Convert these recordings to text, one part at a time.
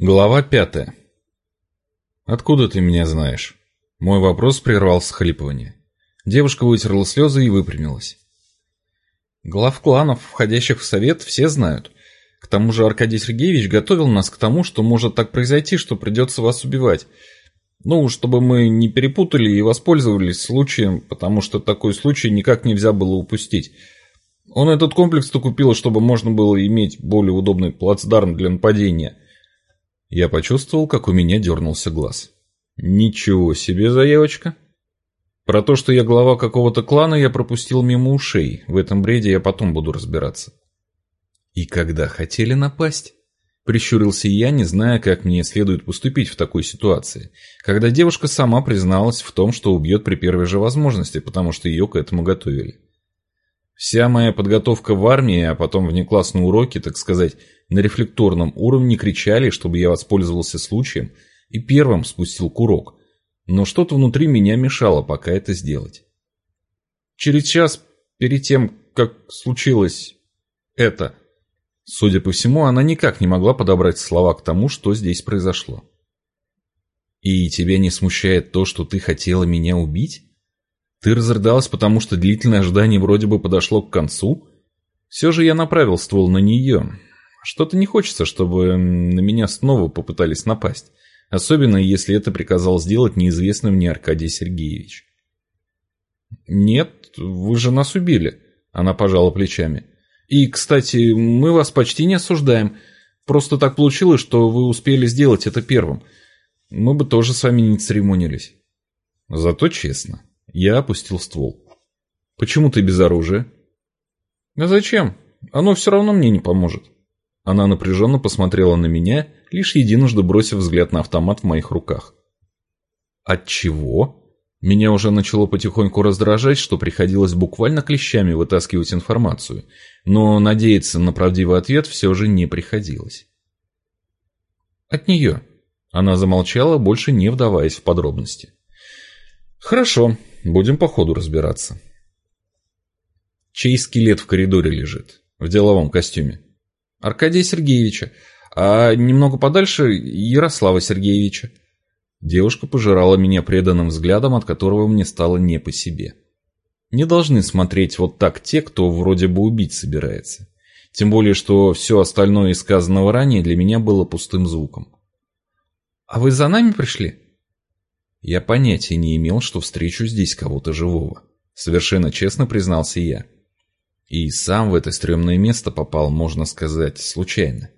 Глава пятая. «Откуда ты меня знаешь?» Мой вопрос прервал схлипывание. Девушка вытерла слезы и выпрямилась. Глав кланов, входящих в совет, все знают. К тому же Аркадий Сергеевич готовил нас к тому, что может так произойти, что придется вас убивать. Ну, чтобы мы не перепутали и воспользовались случаем, потому что такой случай никак нельзя было упустить. Он этот комплекс-то купил, чтобы можно было иметь более удобный плацдарм для нападения – я почувствовал, как у меня дернулся глаз. Ничего себе заявочка. Про то, что я глава какого-то клана, я пропустил мимо ушей. В этом бреде я потом буду разбираться. И когда хотели напасть? Прищурился я, не зная, как мне следует поступить в такой ситуации, когда девушка сама призналась в том, что убьет при первой же возможности, потому что ее к этому готовили. Вся моя подготовка в армии, а потом внеклассные уроки, так сказать, на рефлекторном уровне кричали, чтобы я воспользовался случаем и первым спустил курок. Но что-то внутри меня мешало пока это сделать. Через час перед тем, как случилось это, судя по всему, она никак не могла подобрать слова к тому, что здесь произошло. «И тебя не смущает то, что ты хотела меня убить?» Ты разрыдалась, потому что длительное ожидание вроде бы подошло к концу? Все же я направил ствол на нее. Что-то не хочется, чтобы на меня снова попытались напасть. Особенно, если это приказал сделать неизвестный мне Аркадий Сергеевич. «Нет, вы же нас убили», — она пожала плечами. «И, кстати, мы вас почти не осуждаем. Просто так получилось, что вы успели сделать это первым. Мы бы тоже с вами не церемонились». Зато честно. Я опустил ствол. «Почему ты без оружия?» «А зачем? Оно все равно мне не поможет». Она напряженно посмотрела на меня, лишь единожды бросив взгляд на автомат в моих руках. «От чего?» Меня уже начало потихоньку раздражать, что приходилось буквально клещами вытаскивать информацию, но надеяться на правдивый ответ все же не приходилось. «От нее». Она замолчала, больше не вдаваясь в подробности. «Хорошо, Будем по ходу разбираться. Чей скелет в коридоре лежит? В деловом костюме. Аркадия Сергеевича. А немного подальше Ярослава Сергеевича. Девушка пожирала меня преданным взглядом, от которого мне стало не по себе. Не должны смотреть вот так те, кто вроде бы убить собирается. Тем более, что все остальное сказанного ранее для меня было пустым звуком. «А вы за нами пришли?» Я понятия не имел, что встречу здесь кого-то живого. Совершенно честно признался я. И сам в это стрёмное место попал, можно сказать, случайно.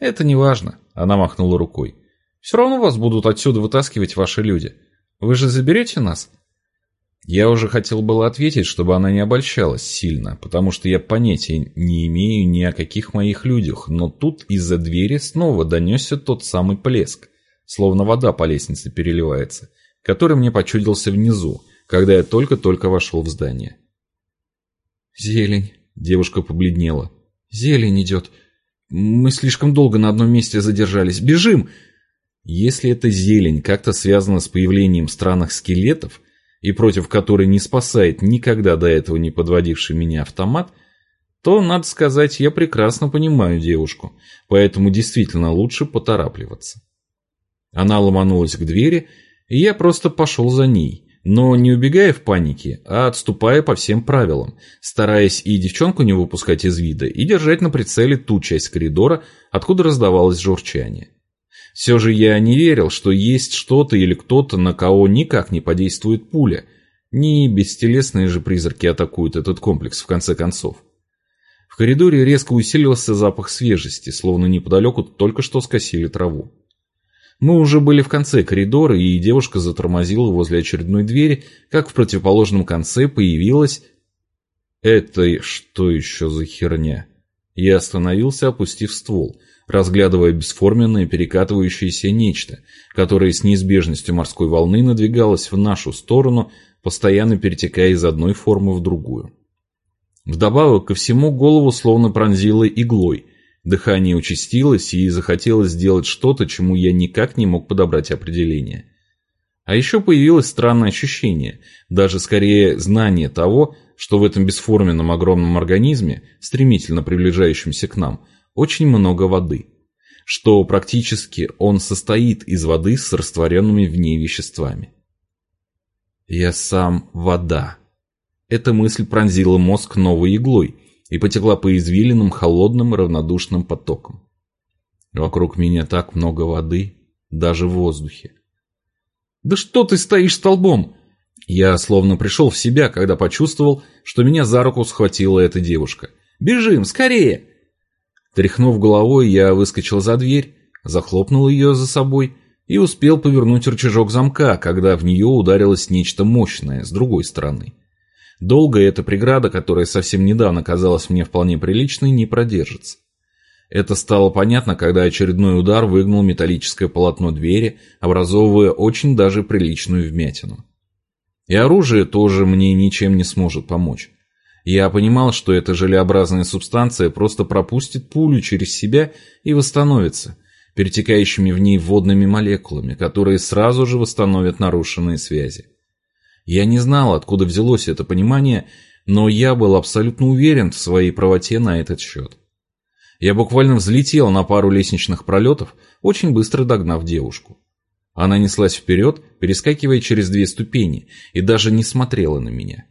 «Это не важно», — она махнула рукой. «Все равно вас будут отсюда вытаскивать ваши люди. Вы же заберете нас?» Я уже хотел было ответить, чтобы она не обольщалась сильно, потому что я понятия не имею ни о каких моих людях, но тут из-за двери снова донесся тот самый плеск словно вода по лестнице переливается, который мне почудился внизу, когда я только-только вошел в здание. «Зелень», — девушка побледнела. «Зелень идет. Мы слишком долго на одном месте задержались. Бежим!» Если эта зелень как-то связана с появлением странных скелетов, и против которой не спасает никогда до этого не подводивший меня автомат, то, надо сказать, я прекрасно понимаю девушку, поэтому действительно лучше поторапливаться. Она ломанулась к двери, и я просто пошел за ней, но не убегая в панике, а отступая по всем правилам, стараясь и девчонку не выпускать из вида, и держать на прицеле ту часть коридора, откуда раздавалось журчание. Все же я не верил, что есть что-то или кто-то, на кого никак не подействует пуля. Не бестелесные же призраки атакуют этот комплекс, в конце концов. В коридоре резко усилился запах свежести, словно неподалеку только что скосили траву. Мы уже были в конце коридора, и девушка затормозила возле очередной двери, как в противоположном конце появилась... Это что еще за херня? Я остановился, опустив ствол, разглядывая бесформенное перекатывающееся нечто, которое с неизбежностью морской волны надвигалось в нашу сторону, постоянно перетекая из одной формы в другую. Вдобавок ко всему голову словно пронзило иглой, Дыхание участилось и захотелось сделать что-то, чему я никак не мог подобрать определение. А еще появилось странное ощущение, даже скорее знание того, что в этом бесформенном огромном организме, стремительно приближающемся к нам, очень много воды. что практически он состоит из воды с растворенными в ней веществами. «Я сам вода». Эта мысль пронзила мозг новой иглой и потекла по извилинам холодным равнодушным потоком. Вокруг меня так много воды, даже в воздухе. «Да что ты стоишь столбом?» Я словно пришел в себя, когда почувствовал, что меня за руку схватила эта девушка. «Бежим, скорее!» Тряхнув головой, я выскочил за дверь, захлопнул ее за собой и успел повернуть рычажок замка, когда в нее ударилось нечто мощное с другой стороны. Долго эта преграда, которая совсем недавно казалась мне вполне приличной, не продержится. Это стало понятно, когда очередной удар выгнал металлическое полотно двери, образовывая очень даже приличную вмятину. И оружие тоже мне ничем не сможет помочь. Я понимал, что эта желеобразная субстанция просто пропустит пулю через себя и восстановится, перетекающими в ней водными молекулами, которые сразу же восстановят нарушенные связи. Я не знал, откуда взялось это понимание, но я был абсолютно уверен в своей правоте на этот счет. Я буквально взлетел на пару лестничных пролетов, очень быстро догнав девушку. Она неслась вперед, перескакивая через две ступени, и даже не смотрела на меня.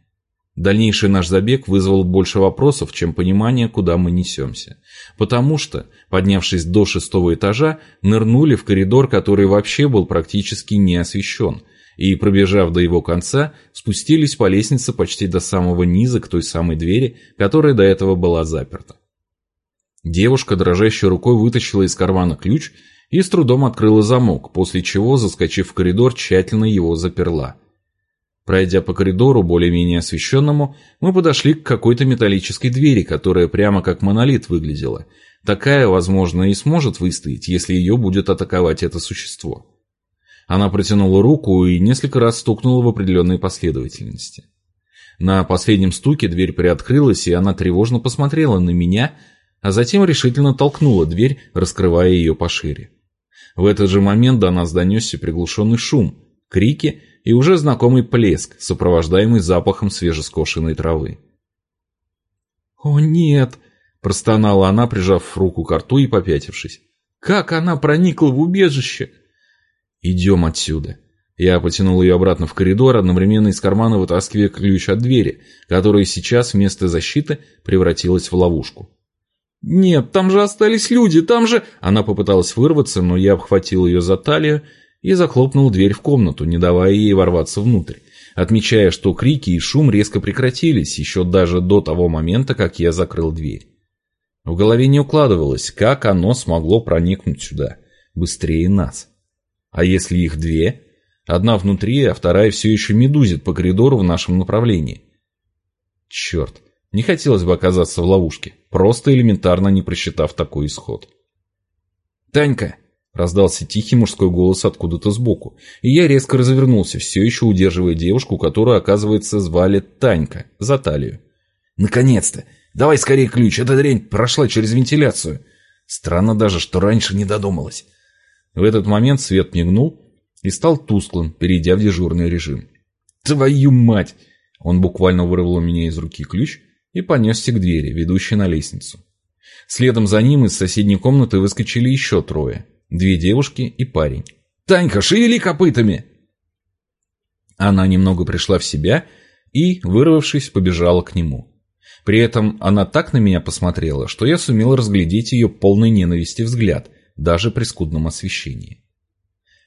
Дальнейший наш забег вызвал больше вопросов, чем понимания, куда мы несемся. Потому что, поднявшись до шестого этажа, нырнули в коридор, который вообще был практически не освещен, и, пробежав до его конца, спустились по лестнице почти до самого низа к той самой двери, которая до этого была заперта. Девушка, дрожащей рукой, вытащила из кармана ключ и с трудом открыла замок, после чего, заскочив в коридор, тщательно его заперла. Пройдя по коридору, более-менее освещенному, мы подошли к какой-то металлической двери, которая прямо как монолит выглядела. Такая, возможно, и сможет выстоять, если ее будет атаковать это существо. Она протянула руку и несколько раз стукнула в определенной последовательности. На последнем стуке дверь приоткрылась, и она тревожно посмотрела на меня, а затем решительно толкнула дверь, раскрывая ее пошире. В этот же момент до нас донесся приглушенный шум, крики и уже знакомый плеск, сопровождаемый запахом свежескошенной травы. «О нет!» – простонала она, прижав руку к рту и попятившись. «Как она проникла в убежище?» «Идем отсюда!» Я потянул ее обратно в коридор, одновременно из кармана вытаскивая ключ от двери, которая сейчас вместо защиты превратилась в ловушку. «Нет, там же остались люди, там же...» Она попыталась вырваться, но я обхватил ее за талию и захлопнул дверь в комнату, не давая ей ворваться внутрь, отмечая, что крики и шум резко прекратились еще даже до того момента, как я закрыл дверь. В голове не укладывалось, как оно смогло проникнуть сюда, быстрее нас. А если их две? Одна внутри, а вторая все еще медузит по коридору в нашем направлении. Черт, не хотелось бы оказаться в ловушке, просто элементарно не просчитав такой исход. «Танька, Раздался тихий мужской голос откуда-то сбоку, и я резко развернулся, все еще удерживая девушку, которую, оказывается, звали Танька, за талию. «Наконец-то! Давай скорее ключ, эта дрянь прошла через вентиляцию!» Странно даже, что раньше не додумалась. В этот момент свет мигнул и стал тусклым, перейдя в дежурный режим. «Твою мать!» Он буквально вырвал у меня из руки ключ и понесся к двери, ведущей на лестницу. Следом за ним из соседней комнаты выскочили еще трое. Две девушки и парень. «Танька, шевели копытами!» Она немного пришла в себя и, вырвавшись, побежала к нему. При этом она так на меня посмотрела, что я сумел разглядеть ее полной ненависти взгляд, даже при скудном освещении.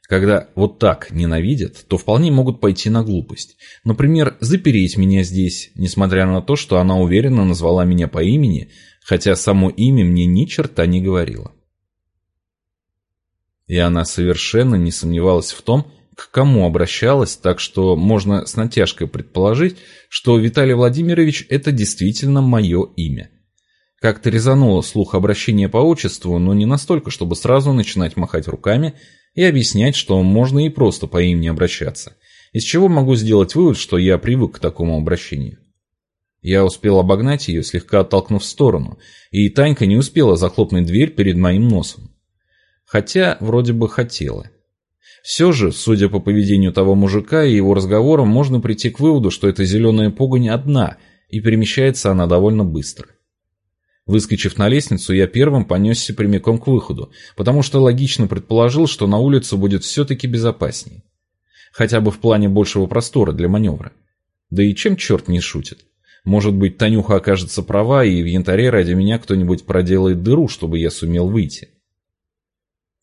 Когда вот так ненавидят, то вполне могут пойти на глупость. Например, запереть меня здесь, несмотря на то, что она уверенно назвала меня по имени, хотя само имя мне ни черта не говорило. И она совершенно не сомневалась в том, к кому обращалась, так что можно с натяжкой предположить, что Виталий Владимирович – это действительно мое имя. Как-то резануло слух обращения по отчеству, но не настолько, чтобы сразу начинать махать руками и объяснять, что можно и просто по имени обращаться. Из чего могу сделать вывод, что я привык к такому обращению. Я успел обогнать ее, слегка оттолкнув в сторону, и Танька не успела захлопнуть дверь перед моим носом. Хотя, вроде бы, хотела. Все же, судя по поведению того мужика и его разговорам, можно прийти к выводу, что эта зеленая погонь одна, и перемещается она довольно быстро. Выскочив на лестницу, я первым понесся прямиком к выходу, потому что логично предположил, что на улице будет все-таки безопаснее. Хотя бы в плане большего простора для маневра. Да и чем черт не шутит? Может быть, Танюха окажется права, и в янтаре ради меня кто-нибудь проделает дыру, чтобы я сумел выйти.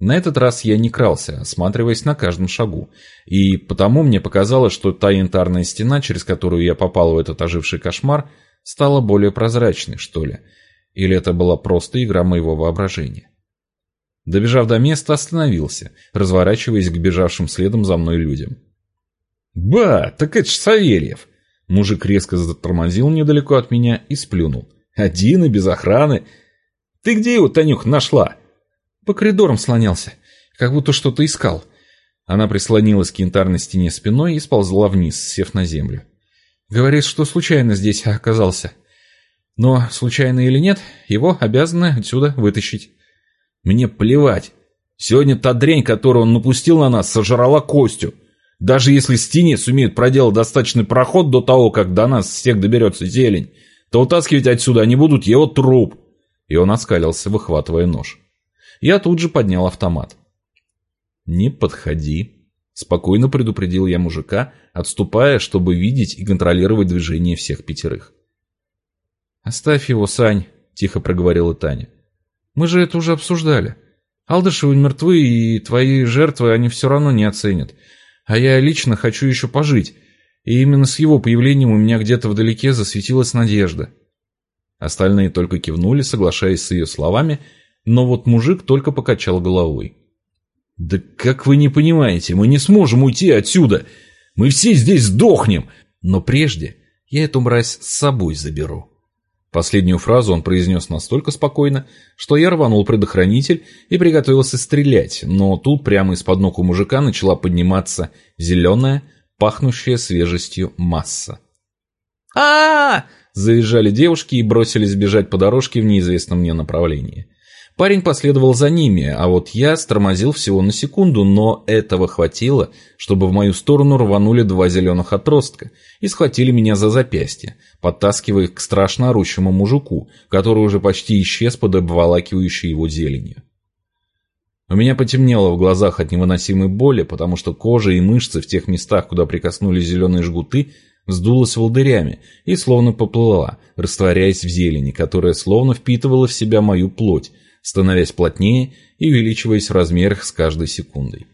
На этот раз я не крался, осматриваясь на каждом шагу, и потому мне показалось, что та янтарная стена, через которую я попал в этот оживший кошмар, стала более прозрачной, что ли, или это была просто игра моего воображения. Добежав до места, остановился, разворачиваясь к бежавшим следом за мной людям. «Ба, так это ж Савельев!» Мужик резко затормозил недалеко от меня и сплюнул. «Один и без охраны. Ты где его, Танюх, нашла?» «По коридорам слонялся, как будто что-то искал». Она прислонилась к янтарной стене спиной и сползла вниз, сев на землю. «Говорит, что случайно здесь оказался. Но, случайно или нет, его обязаны отсюда вытащить». «Мне плевать. Сегодня та дрянь, которую он напустил на нас, сожрала Костю. Даже если стене сумеют проделать достаточный проход до того, как до нас всех доберется зелень, то утаскивать отсюда они будут его труп. И он оскалился, выхватывая нож. Я тут же поднял автомат. «Не подходи», — спокойно предупредил я мужика, отступая, чтобы видеть и контролировать движение всех пятерых. «Оставь его, Сань», — тихо проговорила Таня. «Мы же это уже обсуждали. Алдышевы мертвы, и твои жертвы они все равно не оценят. А я лично хочу еще пожить, и именно с его появлением у меня где-то вдалеке засветилась надежда. Остальные только кивнули, соглашаясь с ее словами, но вот мужик только покачал головой. «Да как вы не понимаете, мы не сможем уйти отсюда! Мы все здесь сдохнем! Но прежде я эту мразь с собой заберу». Последнюю фразу он произнес настолько спокойно, что я рванул предохранитель и приготовился стрелять, но тут прямо из-под ног у мужика начала подниматься зеленая, пахнущая свежестью масса. а, -а, -а Завизжали девушки и бросились бежать по дорожке в неизвестном мне направлении. Парень последовал за ними, а вот я стормозил всего на секунду, но этого хватило, чтобы в мою сторону рванули два зеленых отростка и схватили меня за запястье, подтаскивая их к страшно орущему мужику, который уже почти исчез под обволакивающей его зеленью. У меня потемнело в глазах от невыносимой боли, потому что кожа и мышцы в тех местах, куда прикоснулись зеленые жгуты, вздулась волдырями и словно поплыла, растворяясь в зелени, которая словно впитывала в себя мою плоть, становясь плотнее и увеличиваясь в размерах с каждой секундой.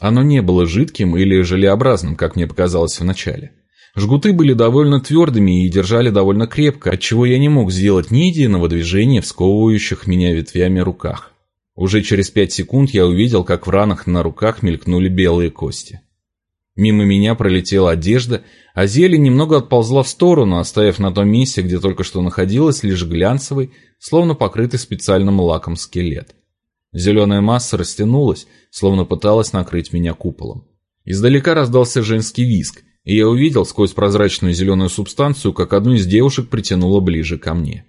Оно не было жидким или желеобразным, как мне показалось вначале. Жгуты были довольно твердыми и держали довольно крепко, отчего я не мог сделать ни единого движения в сковывающих меня ветвями руках. Уже через пять секунд я увидел, как в ранах на руках мелькнули белые кости. Мимо меня пролетела одежда, а зелень немного отползла в сторону, оставив на том месте, где только что находилась, лишь глянцевый, словно покрытый специальным лаком скелет. Зеленая масса растянулась, словно пыталась накрыть меня куполом. Издалека раздался женский виск, и я увидел сквозь прозрачную зеленую субстанцию, как одну из девушек притянула ближе ко мне.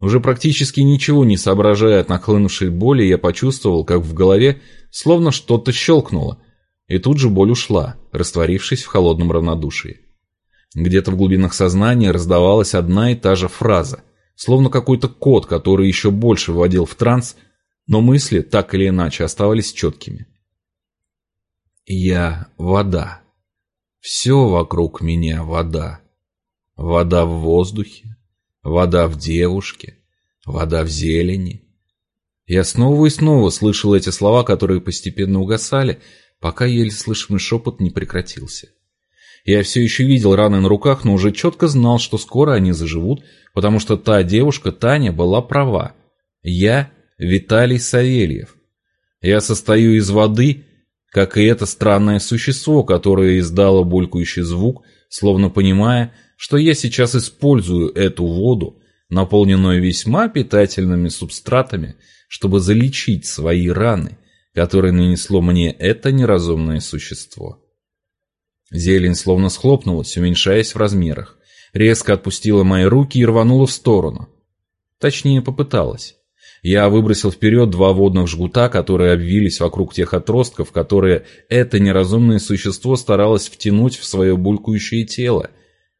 Уже практически ничего не соображая от нахлынувшей боли, я почувствовал, как в голове словно что-то щелкнуло, и тут же боль ушла, растворившись в холодном равнодушии. Где-то в глубинах сознания раздавалась одна и та же фраза, словно какой-то код, который еще больше вводил в транс, но мысли так или иначе оставались четкими. «Я вода. Все вокруг меня вода. Вода в воздухе, вода в девушке, вода в зелени». Я снова и снова слышал эти слова, которые постепенно угасали, пока еле слышимый шепот не прекратился. Я все еще видел раны на руках, но уже четко знал, что скоро они заживут, потому что та девушка, Таня, была права. Я Виталий Савельев. Я состою из воды, как и это странное существо, которое издало булькающий звук, словно понимая, что я сейчас использую эту воду, наполненную весьма питательными субстратами, чтобы залечить свои раны – который нанесло мне это неразумное существо. Зелень словно схлопнулась, уменьшаясь в размерах, резко отпустила мои руки и рванула в сторону. Точнее, попыталась. Я выбросил вперед два водных жгута, которые обвились вокруг тех отростков, которые это неразумное существо старалось втянуть в свое булькающее тело.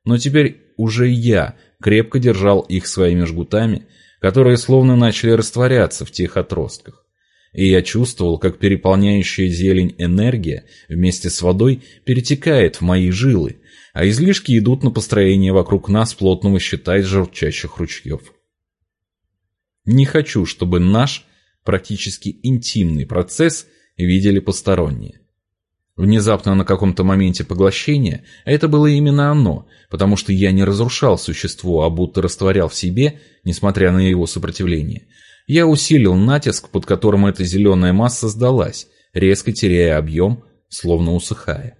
Но теперь уже я крепко держал их своими жгутами, которые словно начали растворяться в тех отростках. И я чувствовал, как переполняющая зелень энергия вместе с водой перетекает в мои жилы, а излишки идут на построение вокруг нас плотного щита из журчащих ручьев. Не хочу, чтобы наш, практически интимный процесс видели посторонние. Внезапно на каком-то моменте поглощения это было именно оно, потому что я не разрушал существо, а будто растворял в себе, несмотря на его сопротивление. Я усилил натиск, под которым эта зеленая масса сдалась, резко теряя объем, словно усыхая.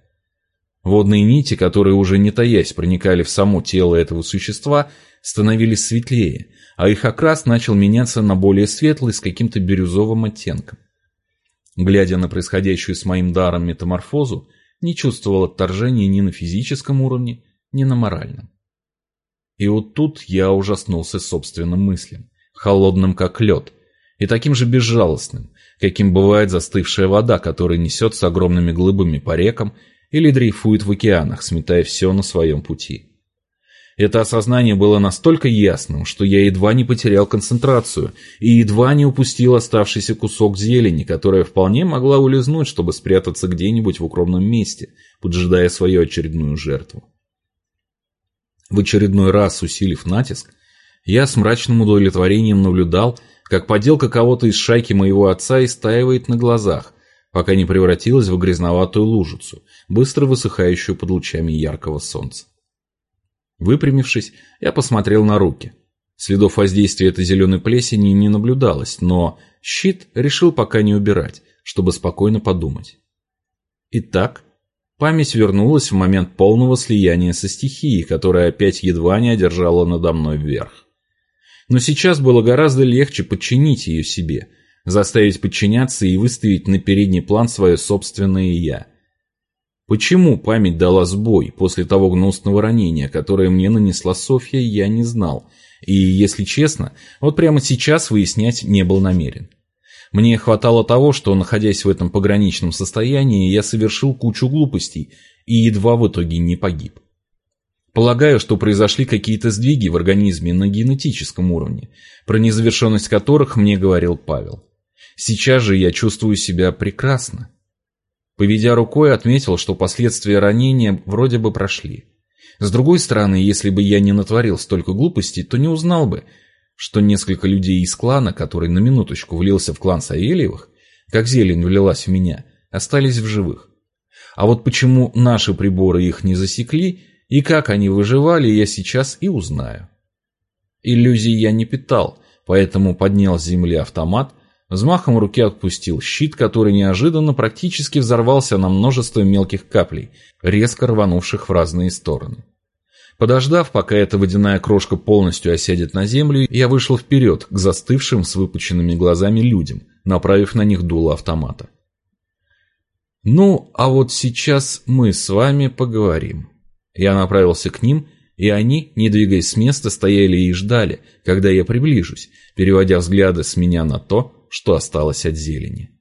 Водные нити, которые уже не таясь проникали в само тело этого существа, становились светлее, а их окрас начал меняться на более светлый с каким-то бирюзовым оттенком. Глядя на происходящую с моим даром метаморфозу, не чувствовал отторжения ни на физическом уровне, ни на моральном. И вот тут я ужаснулся собственным мыслям, холодным как лед, и таким же безжалостным, каким бывает застывшая вода, которая несется огромными глыбами по рекам или дрейфует в океанах, сметая все на своем пути. Это осознание было настолько ясным, что я едва не потерял концентрацию и едва не упустил оставшийся кусок зелени, которая вполне могла улизнуть, чтобы спрятаться где-нибудь в укромном месте, поджидая свою очередную жертву. В очередной раз усилив натиск, я с мрачным удовлетворением наблюдал, как поделка кого-то из шайки моего отца истаивает на глазах, пока не превратилась в грязноватую лужицу, быстро высыхающую под лучами яркого солнца. Выпрямившись, я посмотрел на руки. Следов воздействия этой зеленой плесени не наблюдалось, но щит решил пока не убирать, чтобы спокойно подумать. Итак, память вернулась в момент полного слияния со стихией, которая опять едва не одержала надо мной вверх. Но сейчас было гораздо легче подчинить ее себе, заставить подчиняться и выставить на передний план свое собственное «я», Почему память дала сбой после того гнусного ранения, которое мне нанесла Софья, я не знал. И, если честно, вот прямо сейчас выяснять не был намерен. Мне хватало того, что, находясь в этом пограничном состоянии, я совершил кучу глупостей и едва в итоге не погиб. Полагаю, что произошли какие-то сдвиги в организме на генетическом уровне, про незавершенность которых мне говорил Павел. Сейчас же я чувствую себя прекрасно. Поведя рукой, отметил, что последствия ранения вроде бы прошли. С другой стороны, если бы я не натворил столько глупостей, то не узнал бы, что несколько людей из клана, который на минуточку влился в клан Савельевых, как зелень влилась в меня, остались в живых. А вот почему наши приборы их не засекли и как они выживали, я сейчас и узнаю. Иллюзий я не питал, поэтому поднял с земли автомат, Взмахом руки отпустил щит, который неожиданно практически взорвался на множество мелких каплей, резко рванувших в разные стороны. Подождав, пока эта водяная крошка полностью осядет на землю, я вышел вперед к застывшим с выпученными глазами людям, направив на них дуло автомата. «Ну, а вот сейчас мы с вами поговорим». Я направился к ним, и они, не двигаясь с места, стояли и ждали, когда я приближусь, переводя взгляды с меня на то, что осталось от зелени.